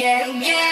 yeah, yeah.